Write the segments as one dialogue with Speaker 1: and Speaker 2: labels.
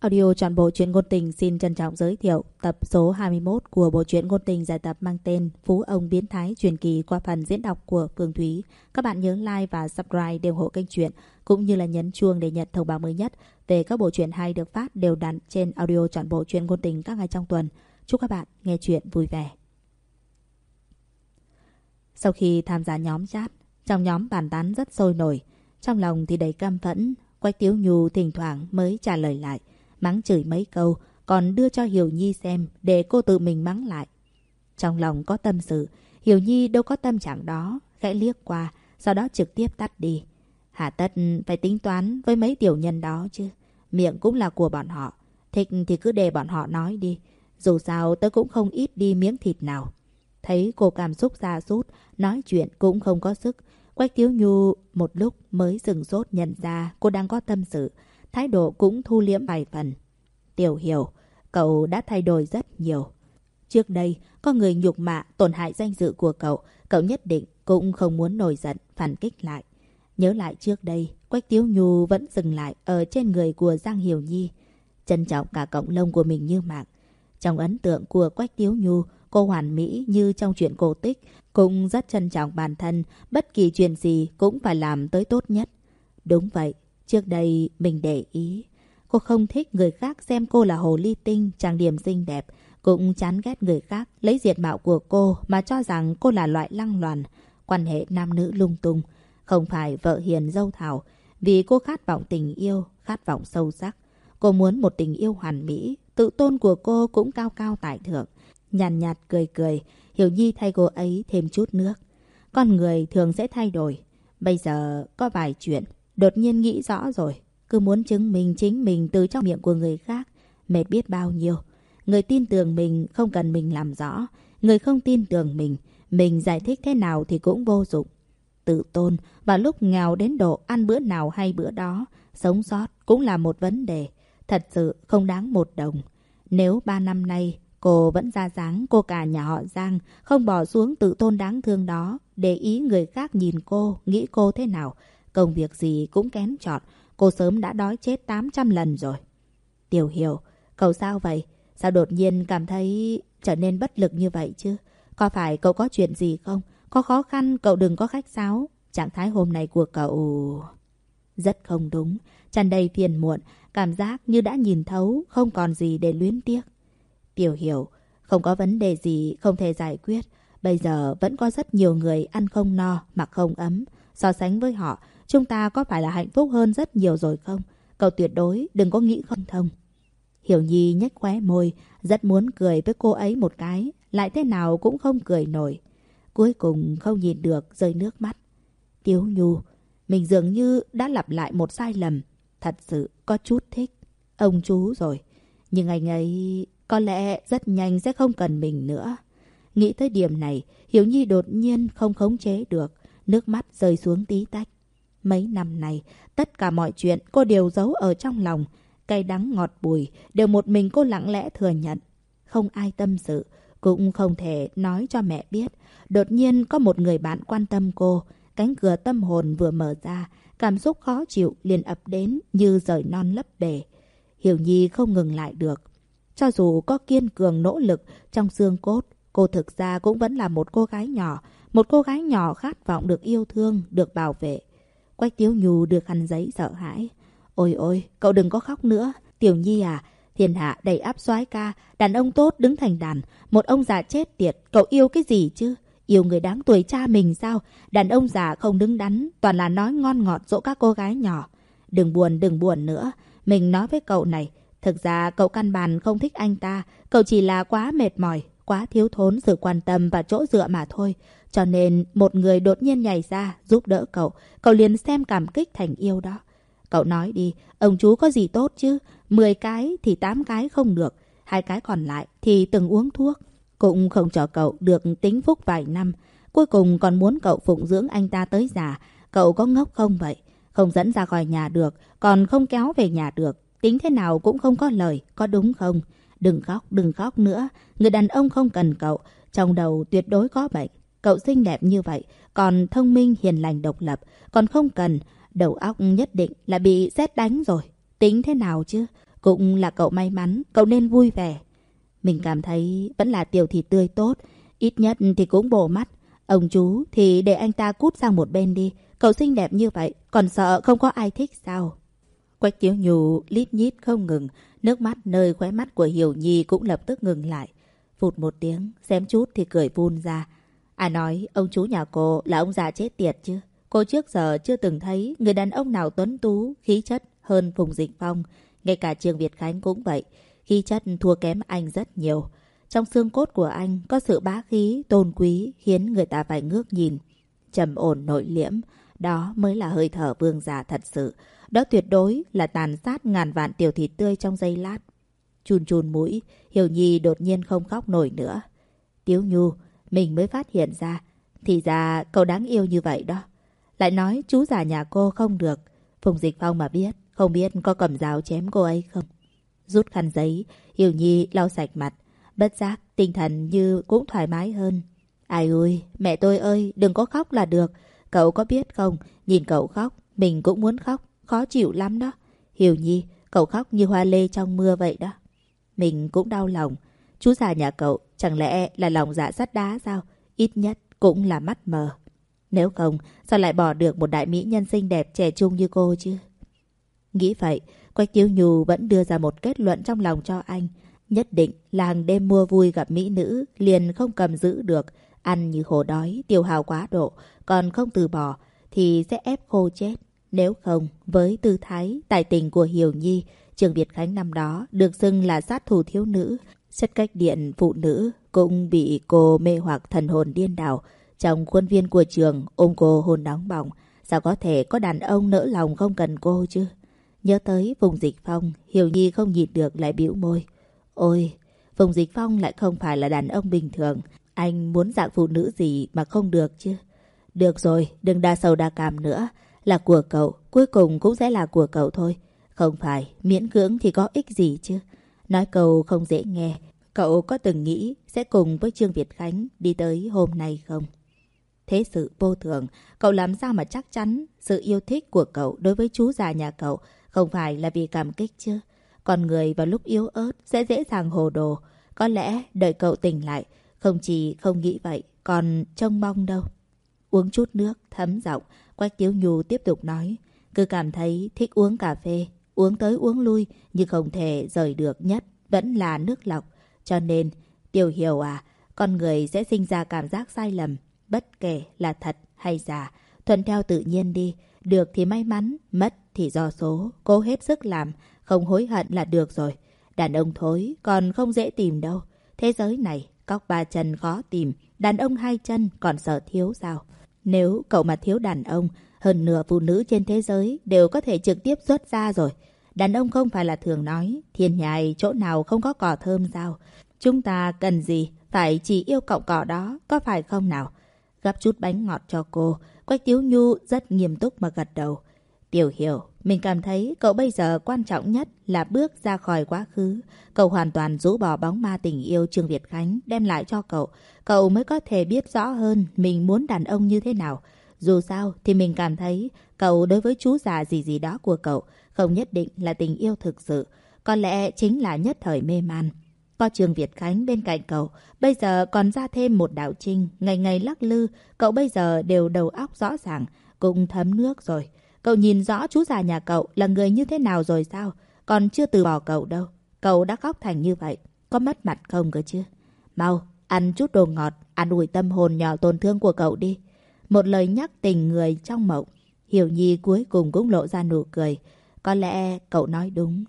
Speaker 1: Audio trọn bộ truyện ngôn tình xin trân trọng giới thiệu tập số 21 của bộ truyện ngôn tình giải tập mang tên Phú ông biến thái truyền kỳ qua phần diễn đọc của Phương Thúy. Các bạn nhớ like và subscribe để ủng hộ kênh truyện cũng như là nhấn chuông để nhận thông báo mới nhất về các bộ truyện hay được phát đều đặn trên audio trọn bộ truyện ngôn tình các ngày trong tuần. Chúc các bạn nghe truyện vui vẻ. Sau khi tham gia nhóm chat, trong nhóm bàn tán rất sôi nổi, trong lòng thì đầy căm phẫn, Quách Tiếu Nhu thỉnh thoảng mới trả lời lại mắng chửi mấy câu, còn đưa cho Hiểu Nhi xem để cô tự mình mắng lại. Trong lòng có tâm sự, Hiểu Nhi đâu có tâm trạng đó, khẽ liếc qua, sau đó trực tiếp tắt đi. Hà tất phải tính toán với mấy tiểu nhân đó chứ. Miệng cũng là của bọn họ. Thích thì cứ để bọn họ nói đi. Dù sao tớ cũng không ít đi miếng thịt nào. Thấy cô cảm xúc ra sút, nói chuyện cũng không có sức. Quách Tiếu Nhu một lúc mới dừng sốt nhận ra cô đang có tâm sự thái độ cũng thu liễm vài phần. Tiểu hiểu, cậu đã thay đổi rất nhiều. Trước đây, có người nhục mạ tổn hại danh dự của cậu, cậu nhất định cũng không muốn nổi giận, phản kích lại. Nhớ lại trước đây, Quách Tiếu Nhu vẫn dừng lại ở trên người của Giang Hiểu Nhi. Trân trọng cả cộng lông của mình như mạng. Trong ấn tượng của Quách Tiếu Nhu, cô hoàn mỹ như trong chuyện cổ tích, cũng rất trân trọng bản thân, bất kỳ chuyện gì cũng phải làm tới tốt nhất. Đúng vậy, Trước đây mình để ý, cô không thích người khác xem cô là hồ ly tinh, trang điểm xinh đẹp. Cũng chán ghét người khác lấy diệt mạo của cô mà cho rằng cô là loại lăng loàn, quan hệ nam nữ lung tung. Không phải vợ hiền dâu thảo, vì cô khát vọng tình yêu, khát vọng sâu sắc. Cô muốn một tình yêu hoàn mỹ, tự tôn của cô cũng cao cao tại thượng. Nhàn nhạt, nhạt cười cười, Hiểu Nhi thay cô ấy thêm chút nước. Con người thường sẽ thay đổi. Bây giờ có vài chuyện Đột nhiên nghĩ rõ rồi, cứ muốn chứng minh chính mình từ trong miệng của người khác, mệt biết bao nhiêu. Người tin tưởng mình không cần mình làm rõ, người không tin tưởng mình, mình giải thích thế nào thì cũng vô dụng. Tự tôn và lúc nghèo đến độ ăn bữa nào hay bữa đó, sống sót cũng là một vấn đề, thật sự không đáng một đồng. Nếu ba năm nay cô vẫn ra dáng cô cả nhà họ Giang, không bỏ xuống tự tôn đáng thương đó, để ý người khác nhìn cô, nghĩ cô thế nào, Công việc gì cũng kén chọn, cô sớm đã đói chết 800 lần rồi. Tiểu hiểu, cậu sao vậy? Sao đột nhiên cảm thấy trở nên bất lực như vậy chứ? Có phải cậu có chuyện gì không? Có khó khăn cậu đừng có khách sáo. Trạng thái hôm nay của cậu... Rất không đúng, tràn đầy phiền muộn, cảm giác như đã nhìn thấu, không còn gì để luyến tiếc. Tiểu hiểu, không có vấn đề gì không thể giải quyết. Bây giờ vẫn có rất nhiều người ăn không no, mặc không ấm. So sánh với họ, Chúng ta có phải là hạnh phúc hơn rất nhiều rồi không? Cậu tuyệt đối đừng có nghĩ không thông. Hiểu Nhi nhếch khóe môi, rất muốn cười với cô ấy một cái, lại thế nào cũng không cười nổi. Cuối cùng không nhìn được rơi nước mắt. Tiếu Nhu, mình dường như đã lặp lại một sai lầm. Thật sự có chút thích. Ông chú rồi. Nhưng anh ấy có lẽ rất nhanh sẽ không cần mình nữa. Nghĩ tới điểm này, Hiểu Nhi đột nhiên không khống chế được. Nước mắt rơi xuống tí tách. Mấy năm này, tất cả mọi chuyện cô đều giấu ở trong lòng. Cay đắng ngọt bùi đều một mình cô lặng lẽ thừa nhận. Không ai tâm sự, cũng không thể nói cho mẹ biết. Đột nhiên có một người bạn quan tâm cô. Cánh cửa tâm hồn vừa mở ra, cảm xúc khó chịu liền ập đến như rời non lấp bể. Hiểu Nhi không ngừng lại được. Cho dù có kiên cường nỗ lực trong xương cốt, cô thực ra cũng vẫn là một cô gái nhỏ. Một cô gái nhỏ khát vọng được yêu thương, được bảo vệ. Quách Tiếu Nhu được khăn giấy sợ hãi. Ôi ôi, cậu đừng có khóc nữa. Tiểu Nhi à, thiên hạ đầy áp soái ca, đàn ông tốt đứng thành đàn. Một ông già chết tiệt, cậu yêu cái gì chứ? Yêu người đáng tuổi cha mình sao? Đàn ông già không đứng đắn, toàn là nói ngon ngọt dỗ các cô gái nhỏ. Đừng buồn, đừng buồn nữa. Mình nói với cậu này, thực ra cậu căn bản không thích anh ta. Cậu chỉ là quá mệt mỏi, quá thiếu thốn sự quan tâm và chỗ dựa mà thôi. Cho nên một người đột nhiên nhảy ra giúp đỡ cậu, cậu liền xem cảm kích thành yêu đó. Cậu nói đi, ông chú có gì tốt chứ? Mười cái thì tám cái không được, hai cái còn lại thì từng uống thuốc. Cũng không cho cậu được tính phúc vài năm. Cuối cùng còn muốn cậu phụng dưỡng anh ta tới già. Cậu có ngốc không vậy? Không dẫn ra khỏi nhà được, còn không kéo về nhà được. Tính thế nào cũng không có lời, có đúng không? Đừng khóc, đừng khóc nữa. Người đàn ông không cần cậu, trong đầu tuyệt đối có bệnh. Cậu xinh đẹp như vậy, còn thông minh hiền lành độc lập, còn không cần, đầu óc nhất định là bị xét đánh rồi. Tính thế nào chứ? Cũng là cậu may mắn, cậu nên vui vẻ. Mình cảm thấy vẫn là tiểu thịt tươi tốt, ít nhất thì cũng bổ mắt. Ông chú thì để anh ta cút sang một bên đi. Cậu xinh đẹp như vậy, còn sợ không có ai thích sao? Quách Tiếu Nhù lít nhít không ngừng, nước mắt nơi khóe mắt của Hiểu Nhi cũng lập tức ngừng lại. Phụt một tiếng, xem chút thì cười vun ra. À nói, ông chú nhà cô là ông già chết tiệt chứ? Cô trước giờ chưa từng thấy người đàn ông nào tuấn tú, khí chất hơn Phùng Dịch Phong. Ngay cả Trương Việt Khánh cũng vậy. Khí chất thua kém anh rất nhiều. Trong xương cốt của anh có sự bá khí, tôn quý khiến người ta phải ngước nhìn. trầm ổn nội liễm, đó mới là hơi thở vương giả thật sự. Đó tuyệt đối là tàn sát ngàn vạn tiểu thịt tươi trong giây lát. Chùn chùn mũi, Hiểu Nhi đột nhiên không khóc nổi nữa. Tiếu Nhu, mình mới phát hiện ra. Thì ra cậu đáng yêu như vậy đó. Lại nói chú già nhà cô không được. Phùng Dịch Phong mà biết, không biết có cầm dao chém cô ấy không. Rút khăn giấy, Hiểu Nhi lau sạch mặt. Bất giác, tinh thần như cũng thoải mái hơn. Ai ơi, mẹ tôi ơi, đừng có khóc là được. Cậu có biết không, nhìn cậu khóc, mình cũng muốn khóc, khó chịu lắm đó. Hiểu Nhi, cậu khóc như hoa lê trong mưa vậy đó. Mình cũng đau lòng. Chú già nhà cậu chẳng lẽ là lòng dạ sắt đá sao? Ít nhất cũng là mắt mờ. Nếu không, sao lại bỏ được một đại mỹ nhân xinh đẹp trẻ trung như cô chứ? Nghĩ vậy, Quách Tiếu Nhu vẫn đưa ra một kết luận trong lòng cho anh. Nhất định là hàng đêm mua vui gặp mỹ nữ, liền không cầm giữ được. Ăn như khổ đói, tiêu hào quá độ, còn không từ bỏ, thì sẽ ép khô chết. Nếu không, với tư thái, tài tình của Hiểu Nhi, Trường Việt Khánh năm đó được xưng là sát thủ thiếu nữ. xét cách điện phụ nữ cũng bị cô mê hoặc thần hồn điên đảo. Trong khuôn viên của trường, ôm cô hôn nóng bỏng. Sao có thể có đàn ông nỡ lòng không cần cô chứ? Nhớ tới vùng dịch phong, Hiểu Nhi không nhịn được lại biểu môi. Ôi, vùng dịch phong lại không phải là đàn ông bình thường. Anh muốn dạng phụ nữ gì mà không được chứ? Được rồi, đừng đa sầu đa cảm nữa. Là của cậu, cuối cùng cũng sẽ là của cậu thôi. Không phải, miễn cưỡng thì có ích gì chứ. Nói câu không dễ nghe. Cậu có từng nghĩ sẽ cùng với Trương Việt Khánh đi tới hôm nay không? Thế sự vô thường, cậu làm sao mà chắc chắn sự yêu thích của cậu đối với chú già nhà cậu không phải là vì cảm kích chứ? Con người vào lúc yếu ớt sẽ dễ dàng hồ đồ. Có lẽ đợi cậu tỉnh lại, không chỉ không nghĩ vậy, còn trông mong đâu. Uống chút nước, thấm giọng, Quách Tiếu Nhu tiếp tục nói. Cứ cảm thấy thích uống cà phê, uống tới uống lui, nhưng không thể rời được nhất, vẫn là nước lọc. Cho nên, Tiểu Hiểu à, con người sẽ sinh ra cảm giác sai lầm, bất kể là thật hay giả. Thuận theo tự nhiên đi, được thì may mắn, mất thì do số, cố hết sức làm, không hối hận là được rồi. Đàn ông thối còn không dễ tìm đâu. Thế giới này, cóc ba chân khó tìm, đàn ông hai chân còn sợ thiếu sao? Nếu cậu mà thiếu đàn ông, hơn nửa phụ nữ trên thế giới đều có thể trực tiếp xuất ra rồi. Đàn ông không phải là thường nói, thiên nhài chỗ nào không có cỏ thơm sao? Chúng ta cần gì? Phải chỉ yêu cọng cỏ đó, có phải không nào? Gắp chút bánh ngọt cho cô, Quách Tiếu Nhu rất nghiêm túc mà gật đầu. Tiểu hiểu, mình cảm thấy cậu bây giờ quan trọng nhất là bước ra khỏi quá khứ. Cậu hoàn toàn rũ bỏ bóng ma tình yêu Trương Việt Khánh đem lại cho cậu. Cậu mới có thể biết rõ hơn mình muốn đàn ông như thế nào. Dù sao thì mình cảm thấy cậu đối với chú già gì gì đó của cậu không nhất định là tình yêu thực sự. Có lẽ chính là nhất thời mê man. Có Trương Việt Khánh bên cạnh cậu, bây giờ còn ra thêm một đạo trinh, ngày ngày lắc lư, cậu bây giờ đều đầu óc rõ ràng, cũng thấm nước rồi. Cậu nhìn rõ chú già nhà cậu là người như thế nào rồi sao? Còn chưa từ bỏ cậu đâu. Cậu đã khóc thành như vậy. Có mất mặt không cơ chứ? Mau, ăn chút đồ ngọt, ăn ủi tâm hồn nhỏ tổn thương của cậu đi. Một lời nhắc tình người trong mộng. Hiểu Nhi cuối cùng cũng lộ ra nụ cười. Có lẽ cậu nói đúng.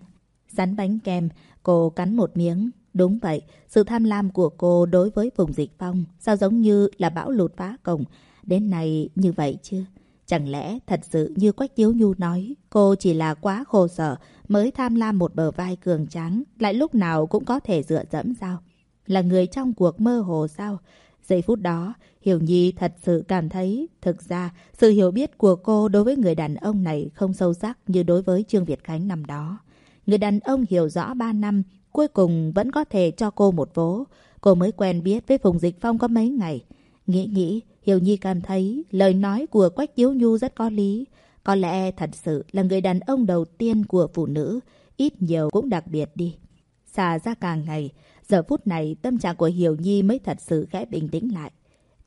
Speaker 1: Sắn bánh kem, cô cắn một miếng. Đúng vậy, sự tham lam của cô đối với vùng dịch phong sao giống như là bão lụt phá cổng. Đến này như vậy chưa? Chẳng lẽ thật sự như Quách Tiếu Nhu nói, cô chỉ là quá khổ sở mới tham lam một bờ vai cường tráng, lại lúc nào cũng có thể dựa dẫm sao? Là người trong cuộc mơ hồ sao? Giây phút đó, Hiểu Nhi thật sự cảm thấy, thực ra, sự hiểu biết của cô đối với người đàn ông này không sâu sắc như đối với Trương Việt Khánh năm đó. Người đàn ông hiểu rõ ba năm, cuối cùng vẫn có thể cho cô một vố. Cô mới quen biết với Phùng Dịch Phong có mấy ngày. Nghĩ nghĩ, Hiểu Nhi cảm thấy lời nói của Quách Tiếu Nhu rất có lý. Có lẽ thật sự là người đàn ông đầu tiên của phụ nữ ít nhiều cũng đặc biệt đi. Xa ra càng ngày, giờ phút này tâm trạng của Hiểu Nhi mới thật sự khẽ bình tĩnh lại.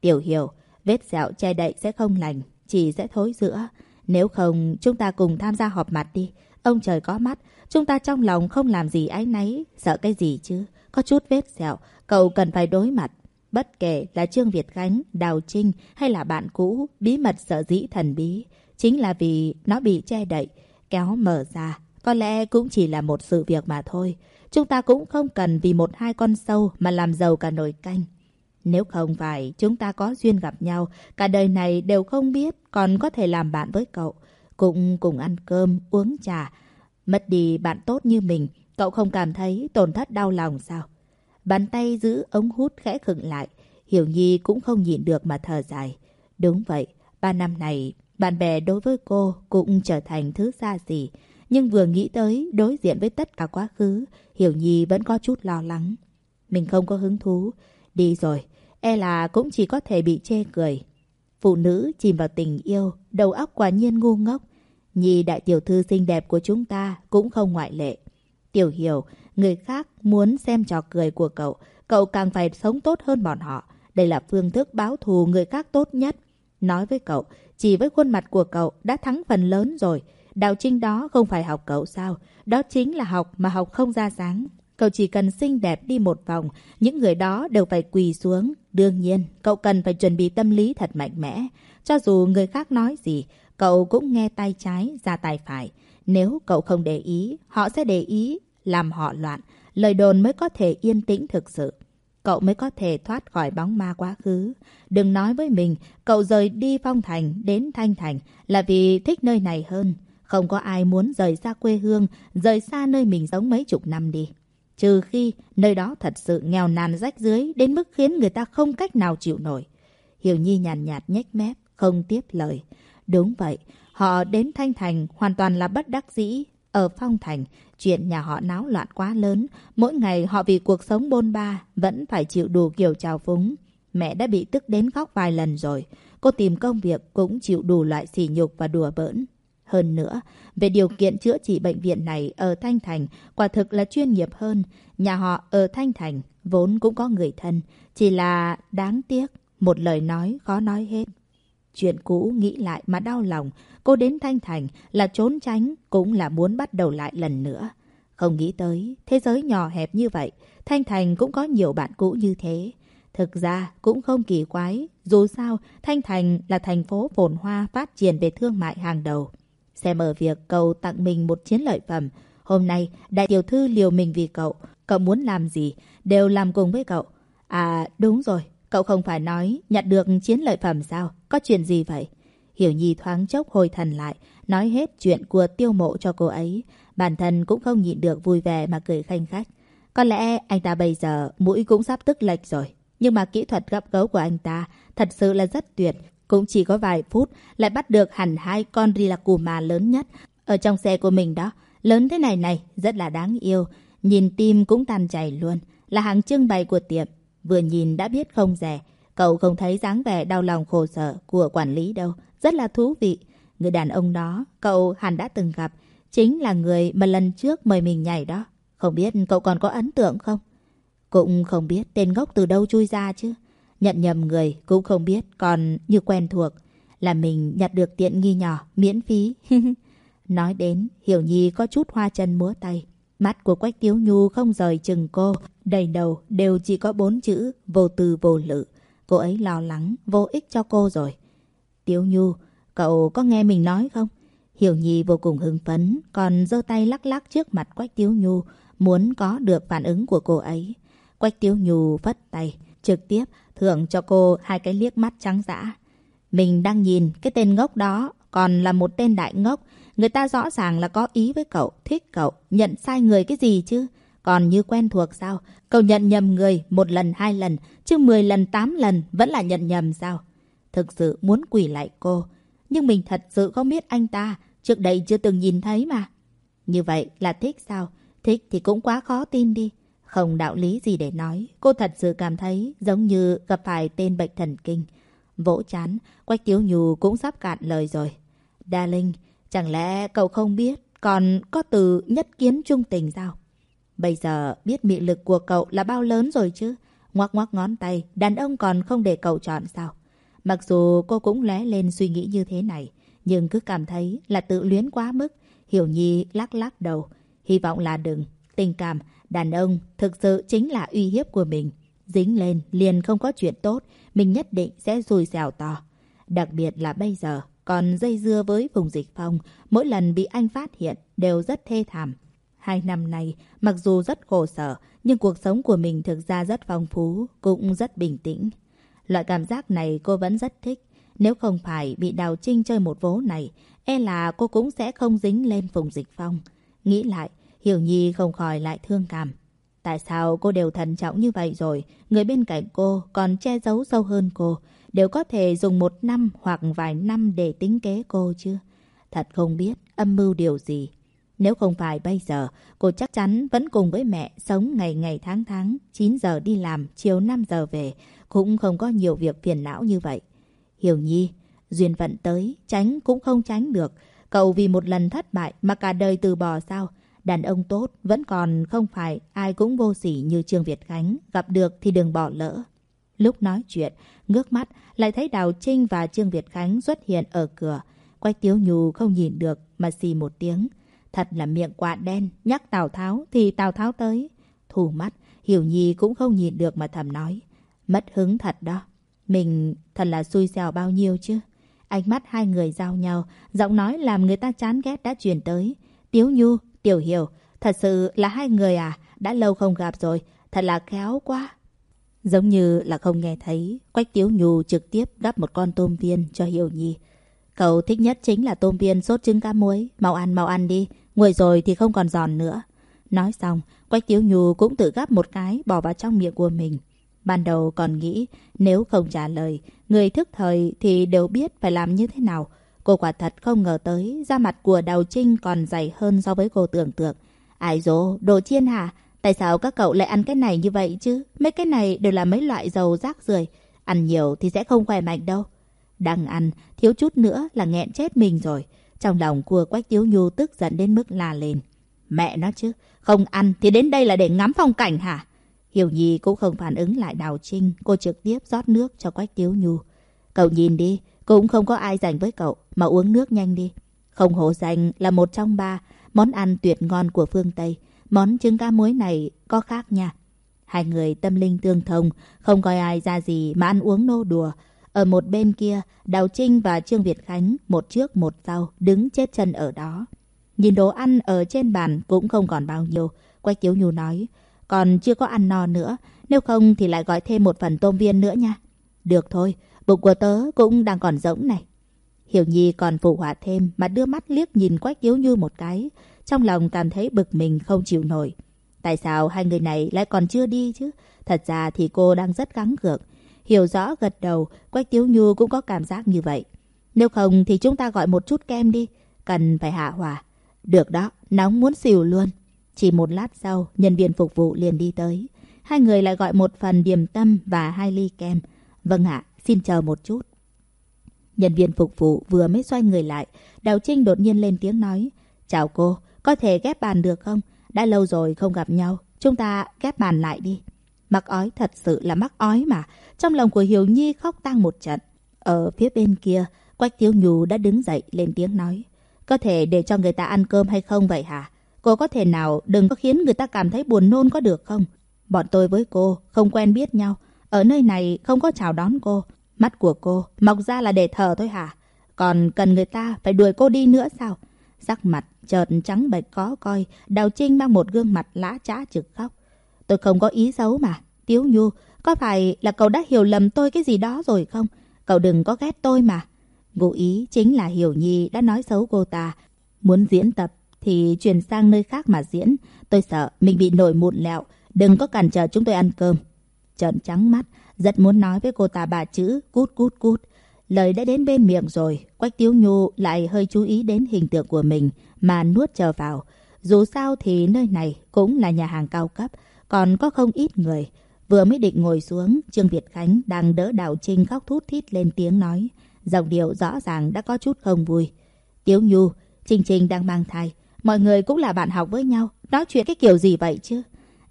Speaker 1: Tiểu Hiểu, vết sẹo che đậy sẽ không lành, chỉ sẽ thối giữa. Nếu không, chúng ta cùng tham gia họp mặt đi. Ông trời có mắt, chúng ta trong lòng không làm gì ái náy, sợ cái gì chứ. Có chút vết sẹo, cậu cần phải đối mặt. Bất kể là Trương Việt Khánh, Đào Trinh hay là bạn cũ, bí mật sợ dĩ thần bí. Chính là vì nó bị che đậy, kéo mở ra. Có lẽ cũng chỉ là một sự việc mà thôi. Chúng ta cũng không cần vì một hai con sâu mà làm giàu cả nồi canh. Nếu không phải chúng ta có duyên gặp nhau, cả đời này đều không biết còn có thể làm bạn với cậu. Cũng cùng ăn cơm, uống trà. Mất đi bạn tốt như mình, cậu không cảm thấy tổn thất đau lòng sao? Bàn tay giữ ống hút khẽ khựng lại. Hiểu Nhi cũng không nhịn được mà thở dài. Đúng vậy, ba năm này, bạn bè đối với cô cũng trở thành thứ xa xỉ. Nhưng vừa nghĩ tới đối diện với tất cả quá khứ, Hiểu Nhi vẫn có chút lo lắng. Mình không có hứng thú. Đi rồi, e là cũng chỉ có thể bị chê cười. Phụ nữ chìm vào tình yêu, đầu óc quả nhiên ngu ngốc. Nhi đại tiểu thư xinh đẹp của chúng ta cũng không ngoại lệ. Tiểu hiểu, người khác muốn xem trò cười của cậu, cậu càng phải sống tốt hơn bọn họ. Đây là phương thức báo thù người khác tốt nhất. Nói với cậu, chỉ với khuôn mặt của cậu đã thắng phần lớn rồi. Đạo trinh đó không phải học cậu sao? Đó chính là học mà học không ra dáng. Cậu chỉ cần xinh đẹp đi một vòng, những người đó đều phải quỳ xuống. Đương nhiên, cậu cần phải chuẩn bị tâm lý thật mạnh mẽ. Cho dù người khác nói gì, cậu cũng nghe tay trái ra tay phải. Nếu cậu không để ý, họ sẽ để ý, làm họ loạn. Lời đồn mới có thể yên tĩnh thực sự. Cậu mới có thể thoát khỏi bóng ma quá khứ. Đừng nói với mình, cậu rời đi Phong Thành đến Thanh Thành là vì thích nơi này hơn. Không có ai muốn rời xa quê hương, rời xa nơi mình sống mấy chục năm đi. Trừ khi nơi đó thật sự nghèo nàn rách dưới đến mức khiến người ta không cách nào chịu nổi. Hiểu Nhi nhàn nhạt, nhạt nhếch mép, không tiếp lời. Đúng vậy, họ đến Thanh Thành hoàn toàn là bất đắc dĩ. Ở Phong Thành, chuyện nhà họ náo loạn quá lớn. Mỗi ngày họ vì cuộc sống bôn ba vẫn phải chịu đủ kiểu trào phúng. Mẹ đã bị tức đến khóc vài lần rồi. Cô tìm công việc cũng chịu đủ loại sỉ nhục và đùa bỡn. Hơn nữa, về điều kiện chữa trị bệnh viện này ở Thanh Thành quả thực là chuyên nghiệp hơn. Nhà họ ở Thanh Thành vốn cũng có người thân, chỉ là đáng tiếc, một lời nói khó nói hết. Chuyện cũ nghĩ lại mà đau lòng, cô đến Thanh Thành là trốn tránh, cũng là muốn bắt đầu lại lần nữa. Không nghĩ tới, thế giới nhỏ hẹp như vậy, Thanh Thành cũng có nhiều bạn cũ như thế. Thực ra cũng không kỳ quái, dù sao Thanh Thành là thành phố phồn hoa phát triển về thương mại hàng đầu. Xem ở việc cậu tặng mình một chiến lợi phẩm. Hôm nay, đại tiểu thư liều mình vì cậu. Cậu muốn làm gì, đều làm cùng với cậu. À, đúng rồi. Cậu không phải nói nhặt được chiến lợi phẩm sao? Có chuyện gì vậy? Hiểu Nhi thoáng chốc hồi thần lại, nói hết chuyện của tiêu mộ cho cô ấy. Bản thân cũng không nhịn được vui vẻ mà cười khanh khách. Có lẽ anh ta bây giờ mũi cũng sắp tức lệch rồi. Nhưng mà kỹ thuật gấp gấu của anh ta thật sự là rất tuyệt. Cũng chỉ có vài phút lại bắt được hẳn hai con Rilakuma lớn nhất ở trong xe của mình đó. Lớn thế này này, rất là đáng yêu. Nhìn tim cũng tan chảy luôn. Là hàng trưng bày của tiệm. Vừa nhìn đã biết không rẻ. Cậu không thấy dáng vẻ đau lòng khổ sở của quản lý đâu. Rất là thú vị. Người đàn ông đó, cậu hẳn đã từng gặp. Chính là người mà lần trước mời mình nhảy đó. Không biết cậu còn có ấn tượng không? Cũng không biết tên gốc từ đâu chui ra chứ. Nhận nhầm người cũng không biết, còn như quen thuộc. Là mình nhặt được tiện nghi nhỏ, miễn phí. Nói đến, Hiểu Nhi có chút hoa chân múa tay. Mắt của Quách Tiếu Nhu không rời chừng cô. Đầy đầu đều chỉ có bốn chữ vô tư vô lự. Cô ấy lo lắng, vô ích cho cô rồi. Tiếu Nhu, cậu có nghe mình nói không? Hiểu Nhi vô cùng hưng phấn, còn giơ tay lắc lắc trước mặt Quách Tiếu Nhu, muốn có được phản ứng của cô ấy. Quách Tiếu Nhu vất tay, trực tiếp thưởng cho cô hai cái liếc mắt trắng dã. Mình đang nhìn cái tên ngốc đó, còn là một tên đại ngốc. Người ta rõ ràng là có ý với cậu, thích cậu, nhận sai người cái gì chứ? Còn như quen thuộc sao? Cậu nhận nhầm người một lần hai lần, chứ mười lần tám lần vẫn là nhận nhầm sao? Thực sự muốn quỷ lại cô. Nhưng mình thật sự không biết anh ta, trước đây chưa từng nhìn thấy mà. Như vậy là thích sao? Thích thì cũng quá khó tin đi. Không đạo lý gì để nói, cô thật sự cảm thấy giống như gặp phải tên bệnh thần kinh. Vỗ chán, Quách Tiếu nhù cũng sắp cạn lời rồi. Darling, chẳng lẽ cậu không biết còn có từ nhất kiến trung tình sao? Bây giờ biết mị lực của cậu là bao lớn rồi chứ? Ngoắc ngoắc ngón tay, đàn ông còn không để cậu chọn sao? Mặc dù cô cũng lóe lên suy nghĩ như thế này, nhưng cứ cảm thấy là tự luyến quá mức. Hiểu Nhi lắc lắc đầu. Hy vọng là đừng. Tình cảm, đàn ông thực sự chính là uy hiếp của mình. Dính lên liền không có chuyện tốt, mình nhất định sẽ rùi xèo to. Đặc biệt là bây giờ, còn dây dưa với vùng dịch phong, mỗi lần bị anh phát hiện đều rất thê thảm. Hai năm nay, mặc dù rất khổ sở, nhưng cuộc sống của mình thực ra rất phong phú, cũng rất bình tĩnh. Loại cảm giác này cô vẫn rất thích. Nếu không phải bị Đào Trinh chơi một vố này, e là cô cũng sẽ không dính lên vùng dịch phong. Nghĩ lại, Hiểu Nhi không khỏi lại thương cảm. Tại sao cô đều thận trọng như vậy rồi, người bên cạnh cô còn che giấu sâu hơn cô, đều có thể dùng một năm hoặc vài năm để tính kế cô chứ? Thật không biết âm mưu điều gì. Nếu không phải bây giờ, cô chắc chắn vẫn cùng với mẹ sống ngày ngày tháng tháng, 9 giờ đi làm, chiều 5 giờ về, cũng không có nhiều việc phiền não như vậy. Hiểu Nhi, duyên phận tới, tránh cũng không tránh được. Cậu vì một lần thất bại mà cả đời từ bỏ sao? Đàn ông tốt vẫn còn không phải ai cũng vô sỉ như Trương Việt Khánh, gặp được thì đừng bỏ lỡ. Lúc nói chuyện, ngước mắt lại thấy Đào Trinh và Trương Việt Khánh xuất hiện ở cửa. Quách Tiếu Nhu không nhìn được mà xì một tiếng. Thật là miệng quạ đen, nhắc Tào Tháo thì Tào Tháo tới. thù mắt, Hiểu Nhi cũng không nhìn được mà thầm nói. Mất hứng thật đó. Mình thật là xui xẻo bao nhiêu chứ. Ánh mắt hai người giao nhau, giọng nói làm người ta chán ghét đã truyền tới. Tiếu Nhu, Tiểu Hiểu, thật sự là hai người à? Đã lâu không gặp rồi, thật là khéo quá. Giống như là không nghe thấy, Quách Tiếu Nhu trực tiếp gắp một con tôm viên cho Hiểu Nhi. Cậu thích nhất chính là tôm viên sốt trứng cá muối. Mau ăn, mau ăn đi. Nguội rồi thì không còn giòn nữa. Nói xong, Quách Tiếu Nhu cũng tự gắp một cái bỏ vào trong miệng của mình. Ban đầu còn nghĩ nếu không trả lời, người thức thời thì đều biết phải làm như thế nào. Cô quả thật không ngờ tới da mặt của Đào Trinh còn dày hơn so với cô tưởng tượng. Ai dỗ, đồ chiên hả? Tại sao các cậu lại ăn cái này như vậy chứ? Mấy cái này đều là mấy loại dầu rác rưởi Ăn nhiều thì sẽ không khỏe mạnh đâu. Đang ăn, thiếu chút nữa là nghẹn chết mình rồi. Trong lòng của Quách Tiếu Nhu tức giận đến mức la lên. Mẹ nó chứ, không ăn thì đến đây là để ngắm phong cảnh hả? Hiểu Nhi cũng không phản ứng lại Đào Trinh, cô trực tiếp rót nước cho Quách Tiếu Nhu. Cậu nhìn đi, cũng không có ai dành với cậu, mà uống nước nhanh đi. Không hổ dành là một trong ba món ăn tuyệt ngon của phương Tây. Món trứng cá muối này có khác nha. Hai người tâm linh tương thông, không coi ai ra gì mà ăn uống nô đùa. Ở một bên kia, Đào Trinh và Trương Việt Khánh, một trước một sau, đứng chết chân ở đó. Nhìn đồ ăn ở trên bàn cũng không còn bao nhiêu. Quách Tiếu Nhu nói, còn chưa có ăn no nữa, nếu không thì lại gọi thêm một phần tôm viên nữa nha. Được thôi, bụng của tớ cũng đang còn rỗng này. Hiểu Nhi còn phụ họa thêm mà đưa mắt liếc nhìn Quách Tiếu Nhu một cái. Trong lòng cảm thấy bực mình không chịu nổi. Tại sao hai người này lại còn chưa đi chứ? Thật ra thì cô đang rất gắng gượng. Hiểu rõ gật đầu, Quách Tiếu Nhu cũng có cảm giác như vậy. Nếu không thì chúng ta gọi một chút kem đi. Cần phải hạ hỏa. Được đó, nóng muốn xỉu luôn. Chỉ một lát sau, nhân viên phục vụ liền đi tới. Hai người lại gọi một phần điểm tâm và hai ly kem. Vâng ạ, xin chờ một chút. Nhân viên phục vụ vừa mới xoay người lại, Đào Trinh đột nhiên lên tiếng nói. Chào cô, có thể ghép bàn được không? Đã lâu rồi không gặp nhau, chúng ta ghép bàn lại đi. Mắc ói thật sự là mắc ói mà. Trong lòng của Hiểu Nhi khóc tăng một trận. Ở phía bên kia, Quách Tiếu Nhù đã đứng dậy lên tiếng nói. Có thể để cho người ta ăn cơm hay không vậy hả? Cô có thể nào đừng có khiến người ta cảm thấy buồn nôn có được không? Bọn tôi với cô không quen biết nhau. Ở nơi này không có chào đón cô. Mắt của cô mọc ra là để thở thôi hả? Còn cần người ta phải đuổi cô đi nữa sao? Sắc mặt chợt trắng bệch có coi, Đào Trinh mang một gương mặt lã trá trực khóc. Tôi không có ý xấu mà. Tiếu Nhu, có phải là cậu đã hiểu lầm tôi cái gì đó rồi không? Cậu đừng có ghét tôi mà. Ngụ ý chính là Hiểu Nhi đã nói xấu cô ta. Muốn diễn tập thì chuyển sang nơi khác mà diễn. Tôi sợ mình bị nổi mụn lẹo. Đừng có cản trở chúng tôi ăn cơm. Trợn trắng mắt, rất muốn nói với cô ta bà chữ cút cút cút. Lời đã đến bên miệng rồi, Quách Tiếu Nhu lại hơi chú ý đến hình tượng của mình mà nuốt chờ vào. Dù sao thì nơi này cũng là nhà hàng cao cấp, còn có không ít người. Vừa mới định ngồi xuống, Trương Việt Khánh đang đỡ Đào Trinh khóc thút thít lên tiếng nói. Giọng điệu rõ ràng đã có chút không vui. Tiếu Nhu, Trinh Trinh đang mang thai. Mọi người cũng là bạn học với nhau. Nói chuyện cái kiểu gì vậy chứ?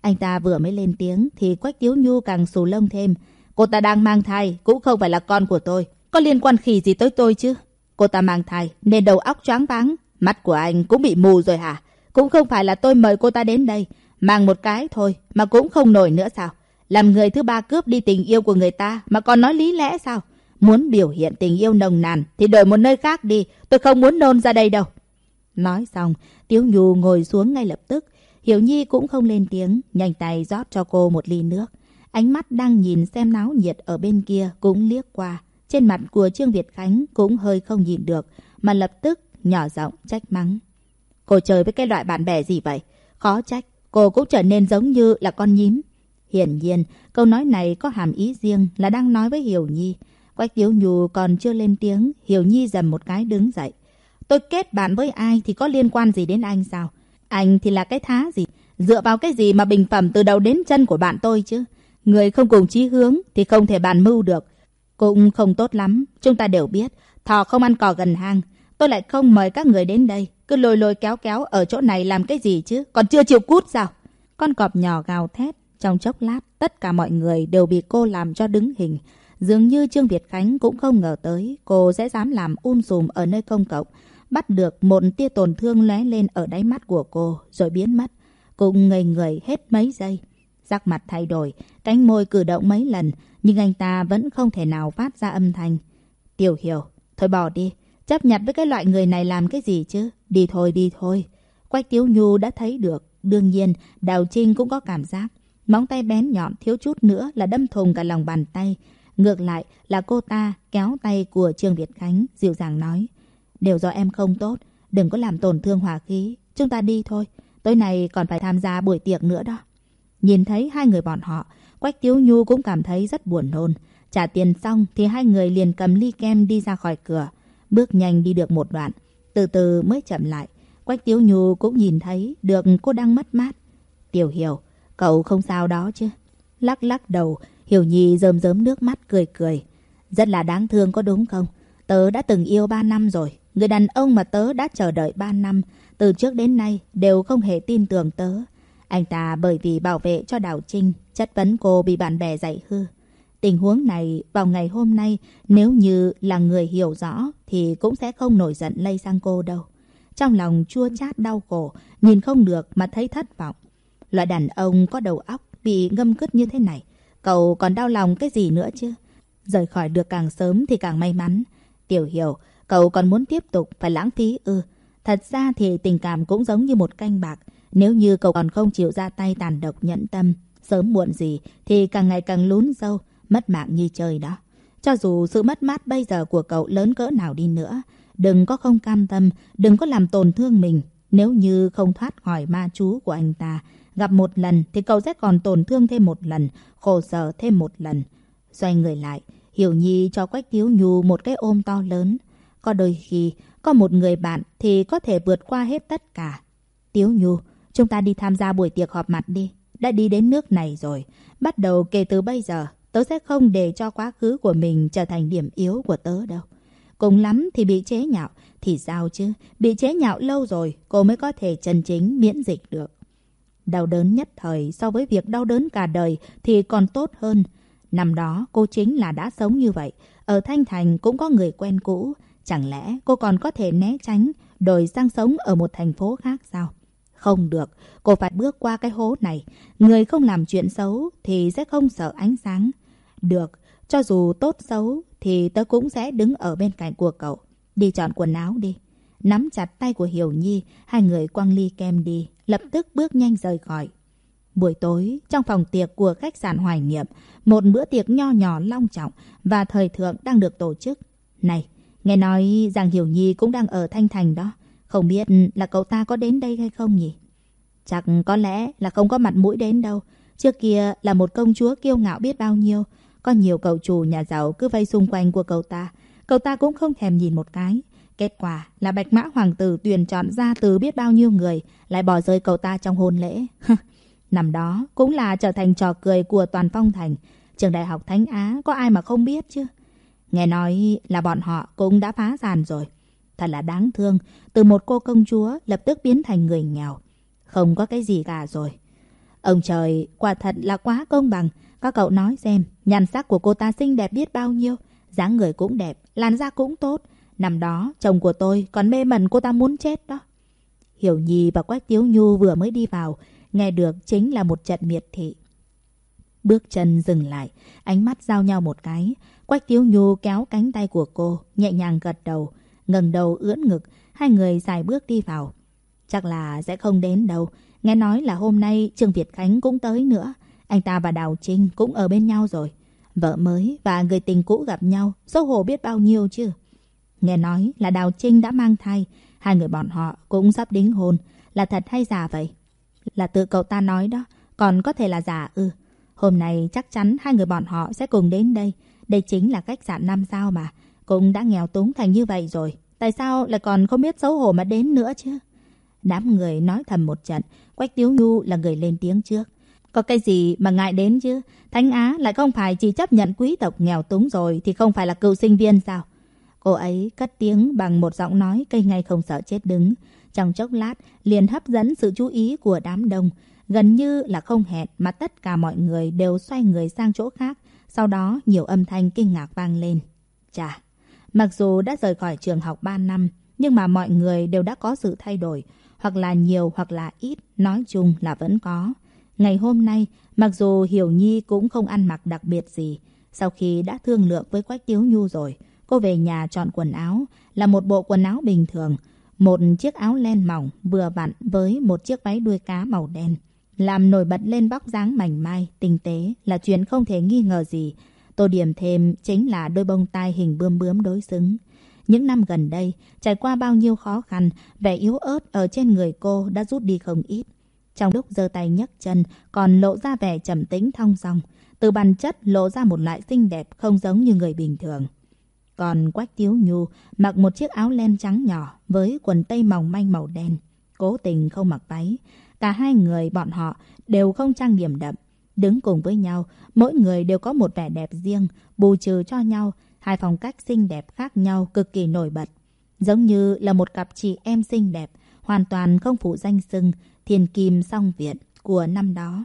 Speaker 1: Anh ta vừa mới lên tiếng thì Quách Tiếu Nhu càng xù lông thêm. Cô ta đang mang thai, cũng không phải là con của tôi. Có liên quan khỉ gì tới tôi chứ? Cô ta mang thai nên đầu óc choáng váng. Mắt của anh cũng bị mù rồi hả? Cũng không phải là tôi mời cô ta đến đây. Mang một cái thôi mà cũng không nổi nữa sao? Làm người thứ ba cướp đi tình yêu của người ta mà còn nói lý lẽ sao? Muốn biểu hiện tình yêu nồng nàn thì đổi một nơi khác đi. Tôi không muốn nôn ra đây đâu. Nói xong, Tiếu Nhu ngồi xuống ngay lập tức. Hiểu Nhi cũng không lên tiếng, nhanh tay rót cho cô một ly nước. Ánh mắt đang nhìn xem náo nhiệt ở bên kia cũng liếc qua. Trên mặt của Trương Việt Khánh cũng hơi không nhìn được, mà lập tức nhỏ giọng trách mắng. Cô chơi với cái loại bạn bè gì vậy? Khó trách, cô cũng trở nên giống như là con nhím. Hiển nhiên, câu nói này có hàm ý riêng là đang nói với Hiểu Nhi. Quách Tiếu Nhu còn chưa lên tiếng, Hiểu Nhi dầm một cái đứng dậy. Tôi kết bạn với ai thì có liên quan gì đến anh sao? Anh thì là cái thá gì? Dựa vào cái gì mà bình phẩm từ đầu đến chân của bạn tôi chứ? Người không cùng chí hướng thì không thể bàn mưu được. Cũng không tốt lắm, chúng ta đều biết. Thò không ăn cò gần hang. Tôi lại không mời các người đến đây. Cứ lôi lôi kéo kéo ở chỗ này làm cái gì chứ? Còn chưa chịu cút sao? Con cọp nhỏ gào thét. Trong chốc lát, tất cả mọi người đều bị cô làm cho đứng hình. Dường như Trương Việt Khánh cũng không ngờ tới cô sẽ dám làm um sùm ở nơi công cộng. Bắt được một tia tổn thương lóe lên ở đáy mắt của cô rồi biến mất. Cũng ngây người hết mấy giây. Sắc mặt thay đổi, cánh môi cử động mấy lần, nhưng anh ta vẫn không thể nào phát ra âm thanh. Tiểu hiểu, thôi bỏ đi, chấp nhận với cái loại người này làm cái gì chứ? Đi thôi, đi thôi. Quách Tiếu Nhu đã thấy được, đương nhiên Đào Trinh cũng có cảm giác. Móng tay bén nhọn thiếu chút nữa là đâm thùng cả lòng bàn tay. Ngược lại là cô ta kéo tay của Trương Việt Khánh, dịu dàng nói. Đều do em không tốt, đừng có làm tổn thương hòa khí. Chúng ta đi thôi, tối nay còn phải tham gia buổi tiệc nữa đó. Nhìn thấy hai người bọn họ, Quách Tiếu Nhu cũng cảm thấy rất buồn nôn. Trả tiền xong thì hai người liền cầm ly kem đi ra khỏi cửa. Bước nhanh đi được một đoạn, từ từ mới chậm lại. Quách Tiếu Nhu cũng nhìn thấy được cô đang mất mát. Tiểu Hiểu, cậu không sao đó chứ? Lắc lắc đầu, Hiểu Nhi rơm rớm nước mắt cười cười. Rất là đáng thương có đúng không? Tớ đã từng yêu ba năm rồi. Người đàn ông mà tớ đã chờ đợi ba năm, từ trước đến nay đều không hề tin tưởng tớ. Anh ta bởi vì bảo vệ cho Đào Trinh, chất vấn cô bị bạn bè dạy hư. Tình huống này vào ngày hôm nay nếu như là người hiểu rõ thì cũng sẽ không nổi giận lây sang cô đâu. Trong lòng chua chát đau khổ, nhìn không được mà thấy thất vọng. Loại đàn ông có đầu óc bị ngâm cứt như thế này, cậu còn đau lòng cái gì nữa chứ? Rời khỏi được càng sớm thì càng may mắn. Tiểu hiểu, cậu còn muốn tiếp tục phải lãng phí ư. Thật ra thì tình cảm cũng giống như một canh bạc. Nếu như cậu còn không chịu ra tay tàn độc nhẫn tâm, sớm muộn gì thì càng ngày càng lún sâu, mất mạng như chơi đó. Cho dù sự mất mát bây giờ của cậu lớn cỡ nào đi nữa, đừng có không cam tâm, đừng có làm tổn thương mình. Nếu như không thoát khỏi ma chú của anh ta, gặp một lần thì cậu sẽ còn tổn thương thêm một lần, khổ sở thêm một lần. Xoay người lại, Hiểu Nhi cho Quách Tiếu Nhu một cái ôm to lớn. Có đôi khi, có một người bạn thì có thể vượt qua hết tất cả. Tiếu Nhu, chúng ta đi tham gia buổi tiệc họp mặt đi. Đã đi đến nước này rồi. Bắt đầu kể từ bây giờ, tớ sẽ không để cho quá khứ của mình trở thành điểm yếu của tớ đâu. Cùng lắm thì bị chế nhạo, thì sao chứ? Bị chế nhạo lâu rồi, cô mới có thể chân chính miễn dịch được. Đau đớn nhất thời so với việc đau đớn cả đời thì còn tốt hơn. Năm đó cô chính là đã sống như vậy. Ở Thanh Thành cũng có người quen cũ. Chẳng lẽ cô còn có thể né tránh, đổi sang sống ở một thành phố khác sao? Không được, cô phải bước qua cái hố này. Người không làm chuyện xấu thì sẽ không sợ ánh sáng. Được, cho dù tốt xấu thì tớ cũng sẽ đứng ở bên cạnh của cậu. Đi chọn quần áo đi. Nắm chặt tay của Hiểu Nhi, hai người quăng ly kem đi, lập tức bước nhanh rời khỏi. Buổi tối, trong phòng tiệc của khách sạn Hoài Niệm, một bữa tiệc nho nhỏ long trọng và thời thượng đang được tổ chức. Này, nghe nói rằng Hiểu Nhi cũng đang ở Thanh Thành đó. Không biết là cậu ta có đến đây hay không nhỉ? Chắc có lẽ là không có mặt mũi đến đâu. Trước kia là một công chúa kiêu ngạo biết bao nhiêu. Có nhiều cậu chủ nhà giàu cứ vây xung quanh của cậu ta. Cậu ta cũng không thèm nhìn một cái. Kết quả là bạch mã hoàng tử tuyển chọn ra từ biết bao nhiêu người lại bỏ rơi cậu ta trong hôn lễ. Năm đó cũng là trở thành trò cười của toàn phong thành. Trường đại học Thánh Á có ai mà không biết chứ? Nghe nói là bọn họ cũng đã phá sản rồi. thật là đáng thương. Từ một cô công chúa lập tức biến thành người nghèo. Không có cái gì cả rồi. Ông trời, quả thật là quá công bằng. Các cậu nói xem, nhan sắc của cô ta xinh đẹp biết bao nhiêu. dáng người cũng đẹp, làn da cũng tốt. Năm đó, chồng của tôi còn mê mẩn cô ta muốn chết đó. Hiểu Nhi và Quách Tiếu Nhu vừa mới đi vào, nghe được chính là một trận miệt thị. Bước chân dừng lại, ánh mắt giao nhau một cái. Quách Tiếu Nhu kéo cánh tay của cô, nhẹ nhàng gật đầu, ngẩng đầu ưỡn ngực, hai người dài bước đi vào. Chắc là sẽ không đến đâu. Nghe nói là hôm nay Trương Việt Khánh cũng tới nữa. Anh ta và Đào Trinh cũng ở bên nhau rồi. Vợ mới và người tình cũ gặp nhau, xấu hổ biết bao nhiêu chứ. Nghe nói là Đào Trinh đã mang thai, hai người bọn họ cũng sắp đính hôn. Là thật hay giả vậy? Là tự cậu ta nói đó, còn có thể là giả ư. Hôm nay chắc chắn hai người bọn họ sẽ cùng đến đây. Đây chính là khách sạn năm sao mà. Cũng đã nghèo túng thành như vậy rồi. Tại sao lại còn không biết xấu hổ mà đến nữa chứ? Đám người nói thầm một trận. Quách Tiếu Nhu là người lên tiếng trước. Có cái gì mà ngại đến chứ? Thánh Á lại không phải chỉ chấp nhận quý tộc nghèo túng rồi thì không phải là cựu sinh viên sao? Cô ấy cất tiếng bằng một giọng nói cây ngay không sợ chết đứng. Trong chốc lát liền hấp dẫn sự chú ý của đám đông. Gần như là không hẹn mà tất cả mọi người đều xoay người sang chỗ khác. Sau đó nhiều âm thanh kinh ngạc vang lên. Chà, mặc dù đã rời khỏi trường học 3 năm, nhưng mà mọi người đều đã có sự thay đổi. Hoặc là nhiều hoặc là ít, nói chung là vẫn có. Ngày hôm nay, mặc dù Hiểu Nhi cũng không ăn mặc đặc biệt gì, sau khi đã thương lượng với Quách Tiếu Nhu rồi, cô về nhà chọn quần áo, là một bộ quần áo bình thường, một chiếc áo len mỏng vừa vặn với một chiếc váy đuôi cá màu đen. Làm nổi bật lên bóc dáng mảnh mai, tinh tế là chuyện không thể nghi ngờ gì. Tô điểm thêm chính là đôi bông tai hình bươm bướm đối xứng. Những năm gần đây, trải qua bao nhiêu khó khăn, vẻ yếu ớt ở trên người cô đã rút đi không ít. Trong lúc giơ tay nhấc chân, còn lộ ra vẻ trầm tĩnh thong dong. Từ bản chất lộ ra một loại xinh đẹp không giống như người bình thường. Còn Quách Tiếu Nhu mặc một chiếc áo len trắng nhỏ với quần tây mỏng manh màu đen. Cố tình không mặc váy. Cả hai người bọn họ đều không trang điểm đậm. Đứng cùng với nhau, mỗi người đều có một vẻ đẹp riêng, bù trừ cho nhau. Hai phong cách xinh đẹp khác nhau cực kỳ nổi bật. Giống như là một cặp chị em xinh đẹp, hoàn toàn không phụ danh xưng thiên kim song viện của năm đó.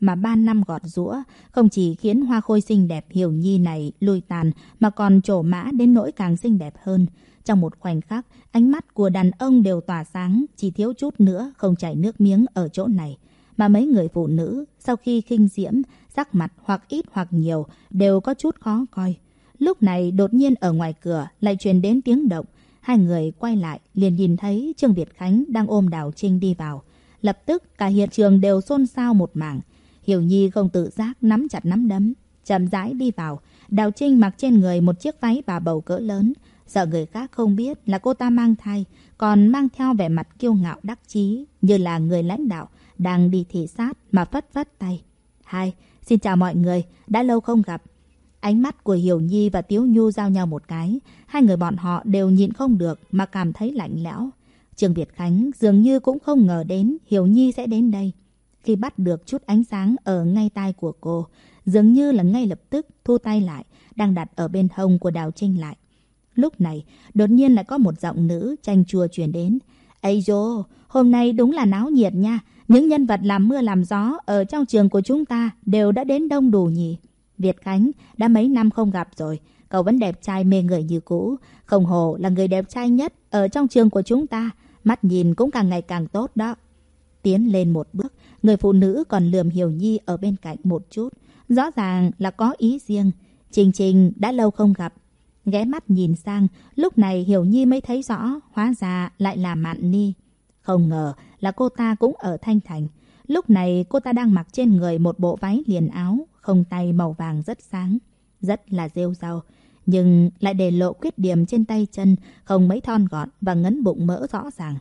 Speaker 1: Mà ba năm gọt rũa không chỉ khiến hoa khôi xinh đẹp hiểu nhi này lùi tàn mà còn trổ mã đến nỗi càng xinh đẹp hơn. Trong một khoảnh khắc, ánh mắt của đàn ông đều tỏa sáng, chỉ thiếu chút nữa không chảy nước miếng ở chỗ này. Mà mấy người phụ nữ, sau khi khinh diễm, sắc mặt hoặc ít hoặc nhiều, đều có chút khó coi. Lúc này đột nhiên ở ngoài cửa lại truyền đến tiếng động. Hai người quay lại liền nhìn thấy Trương Việt Khánh đang ôm Đào Trinh đi vào. Lập tức cả hiện trường đều xôn xao một mảng. Hiểu Nhi không tự giác nắm chặt nắm đấm, chậm rãi đi vào. Đào Trinh mặc trên người một chiếc váy bà bầu cỡ lớn, sợ người khác không biết là cô ta mang thai, còn mang theo vẻ mặt kiêu ngạo đắc chí như là người lãnh đạo đang đi thị sát mà phất phất tay. Hai, xin chào mọi người, đã lâu không gặp. Ánh mắt của Hiểu Nhi và Tiếu Nhu giao nhau một cái, hai người bọn họ đều nhịn không được mà cảm thấy lạnh lẽo. Trương Việt Khánh dường như cũng không ngờ đến Hiểu Nhi sẽ đến đây. Khi bắt được chút ánh sáng ở ngay tai của cô, dường như là ngay lập tức thu tay lại, đang đặt ở bên hông của Đào Trinh lại. Lúc này, đột nhiên lại có một giọng nữ chanh chua truyền đến. Ây dô, hôm nay đúng là náo nhiệt nha. Những nhân vật làm mưa làm gió ở trong trường của chúng ta đều đã đến đông đủ nhỉ. Việt Khánh đã mấy năm không gặp rồi. Cậu vẫn đẹp trai mê người như cũ. Không hồ là người đẹp trai nhất ở trong trường của chúng ta. Mắt nhìn cũng càng ngày càng tốt đó. Tiến lên một bước, người phụ nữ còn lườm Hiểu Nhi ở bên cạnh một chút. Rõ ràng là có ý riêng. Trình Trình đã lâu không gặp. Ghé mắt nhìn sang, lúc này Hiểu Nhi mới thấy rõ, hóa ra lại là Mạn Ni. Không ngờ là cô ta cũng ở Thanh Thành. Lúc này cô ta đang mặc trên người một bộ váy liền áo, không tay màu vàng rất sáng, rất là rêu rao. Nhưng lại để lộ khuyết điểm trên tay chân, không mấy thon gọn và ngấn bụng mỡ rõ ràng.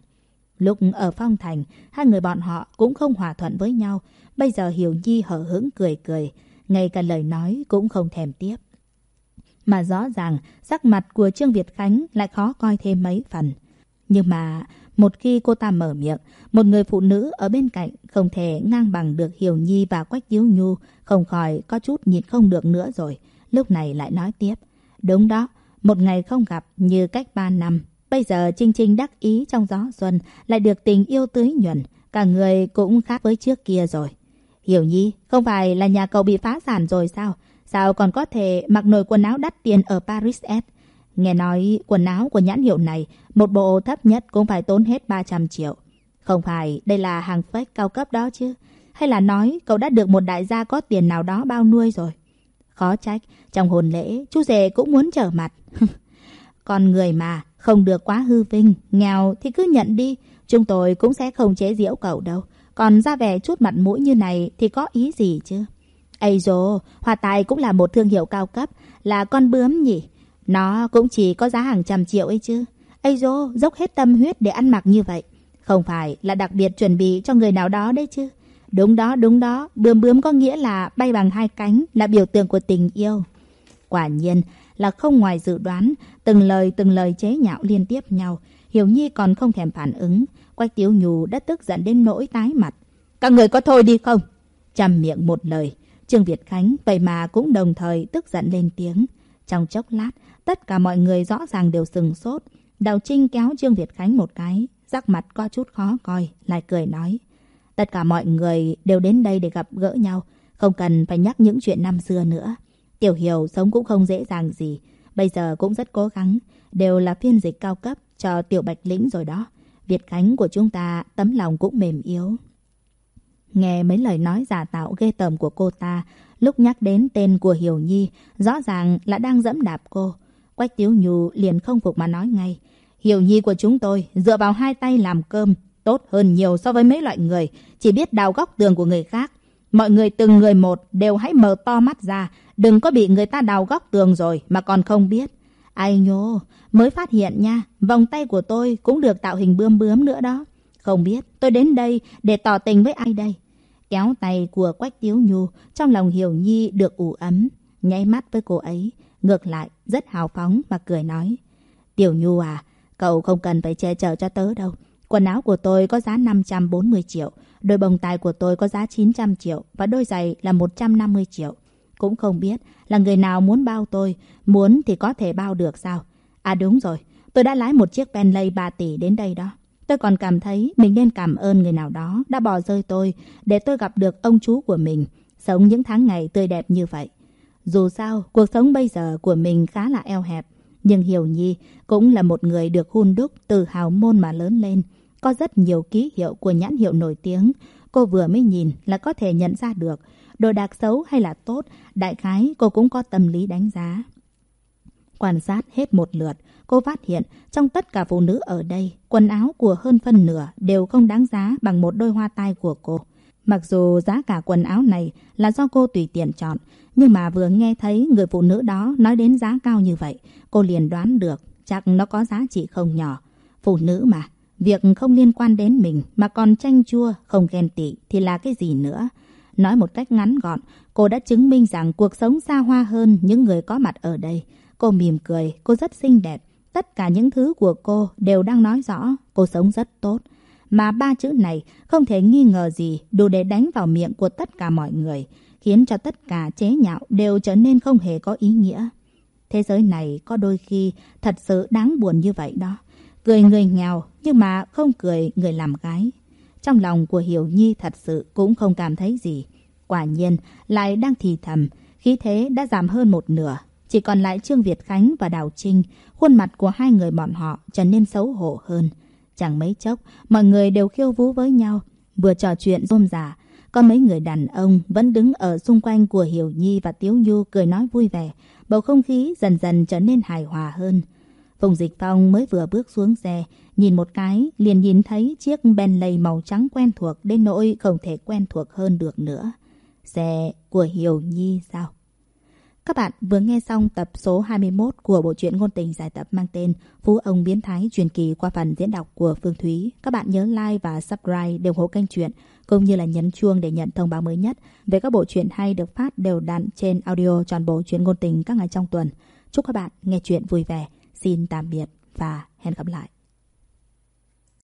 Speaker 1: Lúc ở Phong Thành, hai người bọn họ cũng không hòa thuận với nhau. Bây giờ Hiểu Nhi hở hững cười cười, ngay cả lời nói cũng không thèm tiếp. Mà rõ ràng, sắc mặt của Trương Việt Khánh lại khó coi thêm mấy phần. Nhưng mà, một khi cô ta mở miệng, một người phụ nữ ở bên cạnh không thể ngang bằng được Hiểu Nhi và Quách diếu Nhu, không khỏi có chút nhịn không được nữa rồi. Lúc này lại nói tiếp. Đúng đó, một ngày không gặp như cách ba năm, Bây giờ Trinh Trinh đắc ý trong gió xuân lại được tình yêu tưới nhuận Cả người cũng khác với trước kia rồi. Hiểu Nhi, không phải là nhà cậu bị phá sản rồi sao? Sao còn có thể mặc nổi quần áo đắt tiền ở Paris S? Nghe nói quần áo của nhãn hiệu này, một bộ thấp nhất cũng phải tốn hết 300 triệu. Không phải đây là hàng fake cao cấp đó chứ? Hay là nói cậu đã được một đại gia có tiền nào đó bao nuôi rồi? Khó trách, trong hồn lễ, chú rể cũng muốn trở mặt. Con người mà, không được quá hư vinh, nghèo thì cứ nhận đi. Chúng tôi cũng sẽ không chế giễu cậu đâu. Còn ra vẻ chút mặt mũi như này thì có ý gì chứ? Ây dồ, Hoa Tài cũng là một thương hiệu cao cấp, là con bướm nhỉ? Nó cũng chỉ có giá hàng trăm triệu ấy chứ. Ây dô, dốc hết tâm huyết để ăn mặc như vậy. Không phải là đặc biệt chuẩn bị cho người nào đó đấy chứ. Đúng đó, đúng đó. Bướm bướm có nghĩa là bay bằng hai cánh, là biểu tượng của tình yêu. Quả nhiên là không ngoài dự đoán, từng lời từng lời chế nhạo liên tiếp nhau. Hiểu Nhi còn không thèm phản ứng. Quách Tiếu Nhù đã tức giận đến nỗi tái mặt. Các người có thôi đi không? Chăm miệng một lời. Trương Việt Khánh vậy mà cũng đồng thời tức giận lên tiếng. Trong chốc lát, tất cả mọi người rõ ràng đều sừng sốt. Đào Trinh kéo Trương Việt Khánh một cái, sắc mặt có chút khó coi, lại cười nói. Tất cả mọi người đều đến đây để gặp gỡ nhau, không cần phải nhắc những chuyện năm xưa nữa. Tiểu Hiểu sống cũng không dễ dàng gì, bây giờ cũng rất cố gắng, đều là phiên dịch cao cấp cho Tiểu Bạch Lĩnh rồi đó. Việt Khánh của chúng ta tấm lòng cũng mềm yếu. Nghe mấy lời nói giả tạo ghê tởm của cô ta, lúc nhắc đến tên của Hiểu Nhi, rõ ràng là đang dẫm đạp cô. Quách Tiếu Nhu liền không phục mà nói ngay. Hiểu Nhi của chúng tôi dựa vào hai tay làm cơm, tốt hơn nhiều so với mấy loại người, chỉ biết đào góc tường của người khác. Mọi người từng người một đều hãy mở to mắt ra, đừng có bị người ta đào góc tường rồi mà còn không biết. Ai nhô, mới phát hiện nha, vòng tay của tôi cũng được tạo hình bươm bướm nữa đó. Không biết tôi đến đây để tỏ tình với ai đây? Kéo tay của Quách Tiếu Nhu, trong lòng Hiểu Nhi được ủ ấm, nháy mắt với cô ấy. Ngược lại, rất hào phóng mà cười nói. Tiểu Nhu à, cậu không cần phải che chở cho tớ đâu. Quần áo của tôi có giá 540 triệu, đôi bông tai của tôi có giá 900 triệu và đôi giày là 150 triệu. Cũng không biết là người nào muốn bao tôi, muốn thì có thể bao được sao? À đúng rồi, tôi đã lái một chiếc Bentley 3 tỷ đến đây đó. Tôi còn cảm thấy mình nên cảm ơn người nào đó đã bỏ rơi tôi để tôi gặp được ông chú của mình, sống những tháng ngày tươi đẹp như vậy. Dù sao, cuộc sống bây giờ của mình khá là eo hẹp, nhưng Hiểu Nhi cũng là một người được hun đúc từ hào môn mà lớn lên. Có rất nhiều ký hiệu của nhãn hiệu nổi tiếng, cô vừa mới nhìn là có thể nhận ra được. Đồ đạc xấu hay là tốt, đại khái cô cũng có tâm lý đánh giá. Quan sát hết một lượt, cô phát hiện trong tất cả phụ nữ ở đây, quần áo của hơn phân nửa đều không đáng giá bằng một đôi hoa tai của cô. Mặc dù giá cả quần áo này là do cô tùy tiện chọn, nhưng mà vừa nghe thấy người phụ nữ đó nói đến giá cao như vậy, cô liền đoán được chắc nó có giá trị không nhỏ. Phụ nữ mà, việc không liên quan đến mình mà còn tranh chua, không ghen tị thì là cái gì nữa. Nói một cách ngắn gọn, cô đã chứng minh rằng cuộc sống xa hoa hơn những người có mặt ở đây. Cô mỉm cười, cô rất xinh đẹp. Tất cả những thứ của cô đều đang nói rõ cô sống rất tốt. Mà ba chữ này không thể nghi ngờ gì đủ để đánh vào miệng của tất cả mọi người, khiến cho tất cả chế nhạo đều trở nên không hề có ý nghĩa. Thế giới này có đôi khi thật sự đáng buồn như vậy đó. Cười người nghèo nhưng mà không cười người làm gái. Trong lòng của Hiểu Nhi thật sự cũng không cảm thấy gì. Quả nhiên lại đang thì thầm, khí thế đã giảm hơn một nửa. Chỉ còn lại Trương Việt Khánh và Đào Trinh, khuôn mặt của hai người bọn họ trở nên xấu hổ hơn. Chẳng mấy chốc, mọi người đều khiêu vũ với nhau, vừa trò chuyện rôm rả. Có mấy người đàn ông vẫn đứng ở xung quanh của Hiểu Nhi và Tiếu Nhu cười nói vui vẻ. Bầu không khí dần dần trở nên hài hòa hơn. Phùng Dịch Phong mới vừa bước xuống xe, nhìn một cái, liền nhìn thấy chiếc Bentley màu trắng quen thuộc đến nỗi không thể quen thuộc hơn được nữa. Xe của Hiểu Nhi sao? Các bạn vừa nghe xong tập số 21 của bộ truyện ngôn tình giải tập mang tên Phú ông biến thái truyền kỳ qua phần diễn đọc của Phương Thúy. Các bạn nhớ like và subscribe để ủng hộ kênh truyện cũng như là nhấn chuông để nhận thông báo mới nhất về các bộ truyện hay được phát đều đặn trên audio tròn bộ truyện ngôn tình các ngày trong tuần. Chúc các bạn nghe truyện vui vẻ. Xin tạm biệt và hẹn gặp lại.